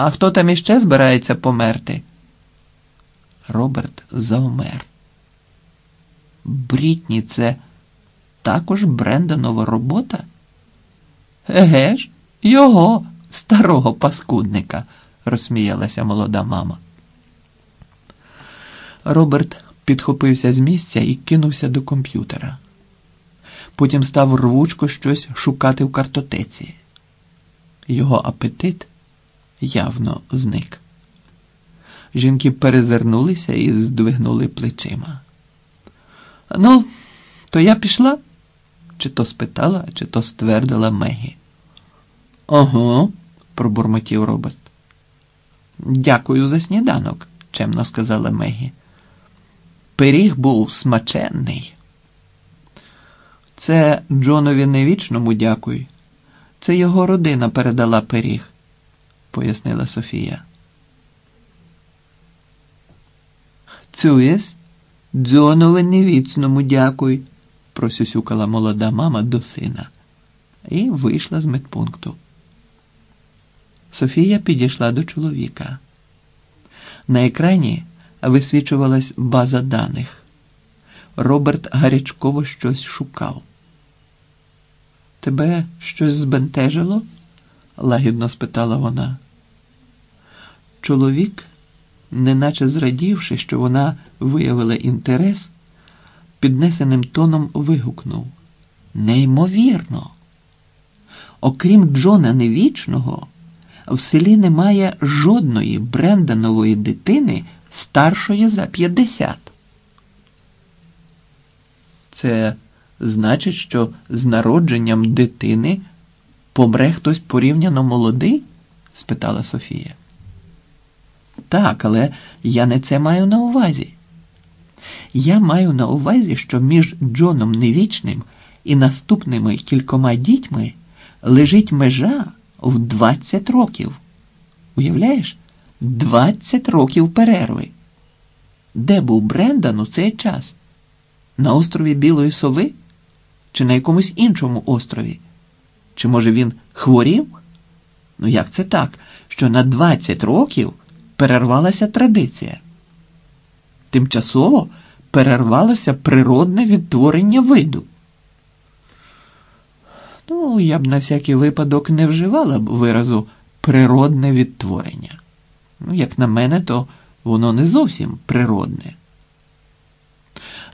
А хто там іще збирається померти? Роберт завмер. Брітні це також Брендонова робота? Еге ж, його, старого паскудника, розсміялася молода мама. Роберт підхопився з місця і кинувся до комп'ютера. Потім став рвучко щось шукати в картотеці. Його апетит явно зник. Жінки перезирнулися і здвигнули плечима. Ну, то я пішла? Чи то спитала, чи то ствердила Мегі. Ого, пробурмотів Роберт. Дякую за сніданок, чемно сказала Мегі. Пиріг був смаченний. Це Джонові невічному дякуй. Це його родина передала пиріг, пояснила Софія. Цюєс, Джонові невічному дякуй, просюсюкала молода мама до сина і вийшла з медпункту. Софія підійшла до чоловіка. На екрані висвічувалась база даних. Роберт гарячково щось шукав. Тебе щось збентежило? лагідно спитала вона. Чоловік, неначе зрадівши, що вона виявила інтерес, піднесеним тоном вигукнув Неймовірно. Окрім Джона Невічного, в селі немає жодної Бренданової дитини старшої за 50. Це значить, що з народженням дитини помре хтось порівняно молодий? спитала Софія. Так, але я не це маю на увазі. Я маю на увазі, що між Джоном Невічним і наступними кількома дітьми лежить межа в 20 років. Уявляєш? 20 років перерви. Де був Брендан у цей час? На острові Білої Сови? Чи на якомусь іншому острові? Чи може він хворів? Ну як це так, що на 20 років перервалася традиція? Тимчасово перервалося природне відтворення виду. Ну, я б на всякий випадок не вживала б виразу природне відтворення. Ну, як на мене, то воно не зовсім природне.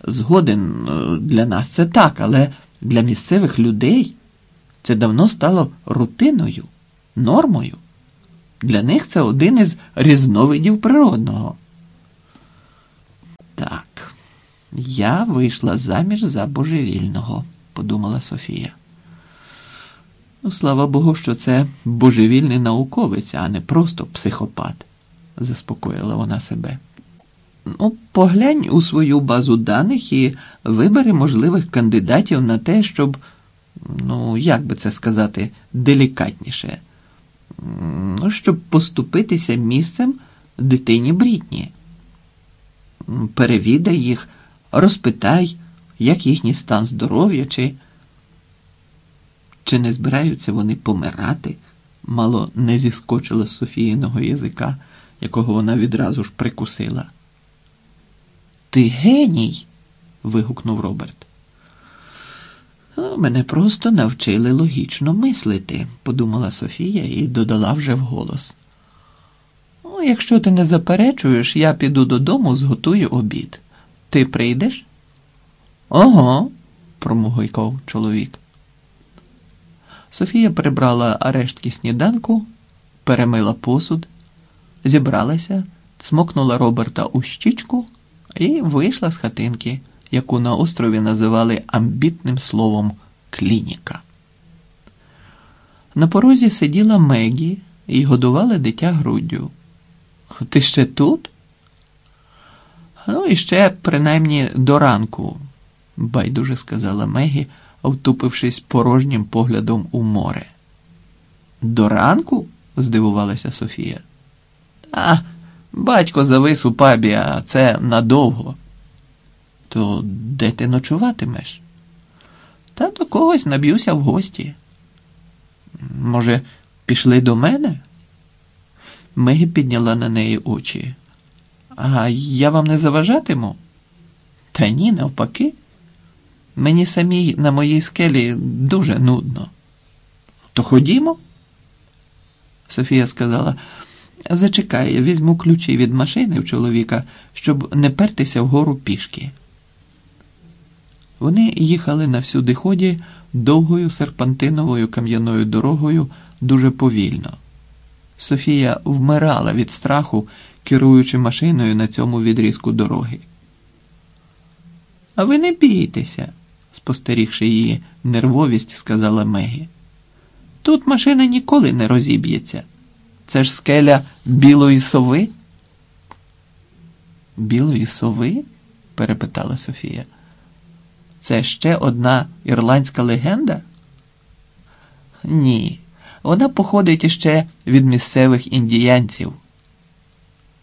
Згоден е, для нас це так, але для місцевих людей це давно стало рутиною, нормою. Для них це один із різновидів природного. Так, я вийшла заміж за божевільного, подумала Софія. Ну, слава Богу, що це божевільний науковець, а не просто психопат, заспокоїла вона себе. Ну, поглянь у свою базу даних і вибери можливих кандидатів на те, щоб, ну, як би це сказати, делікатніше, ну, щоб поступитися місцем дитині Брітні. Перевідай їх, розпитай, як їхній стан здоров'я, чи, чи не збираються вони помирати, мало не зіскочила з Софіїного язика, якого вона відразу ж прикусила. Ти геній. вигукнув Роберт. Мене просто навчили логічно мислити, подумала Софія і додала вже вголос. Ну, якщо ти не заперечуєш, я піду додому, зготую обід. Ти прийдеш? Ого, промугикав чоловік. Софія прибрала рештки сніданку, перемила посуд, зібралася, цмокнула Роберта у щічку і вийшла з хатинки, яку на острові називали амбітним словом клініка. На порозі сиділа Мегі і годувала дитя груддю. Ти ще тут? Ну, і ще, принаймні, до ранку, байдуже сказала Мегі, втупившись порожнім поглядом у море. До ранку? здивувалася Софія. А, Батько завис у пабі, а це надовго. То де ти ночуватимеш? Та до когось наб'юся в гості. Може, пішли до мене? Мегі підняла на неї очі. А я вам не заважатиму? Та ні, навпаки. Мені самій на моїй скелі дуже нудно. То ходімо. Софія сказала, зачекай, візьму ключі від машини в чоловіка, щоб не пертися вгору пішки. Вони їхали на всюди ході довгою серпантиновою кам'яною дорогою дуже повільно. Софія вмирала від страху, керуючи машиною на цьому відрізку дороги. А ви не бійтеся, спостерігши її нервовість, сказала Мегі. Тут машина ніколи не розіб'ється. Це ж скеля білої сови. Білої сови? перепитала Софія. Це ще одна ірландська легенда? Ні, вона походить іще від місцевих індіянців.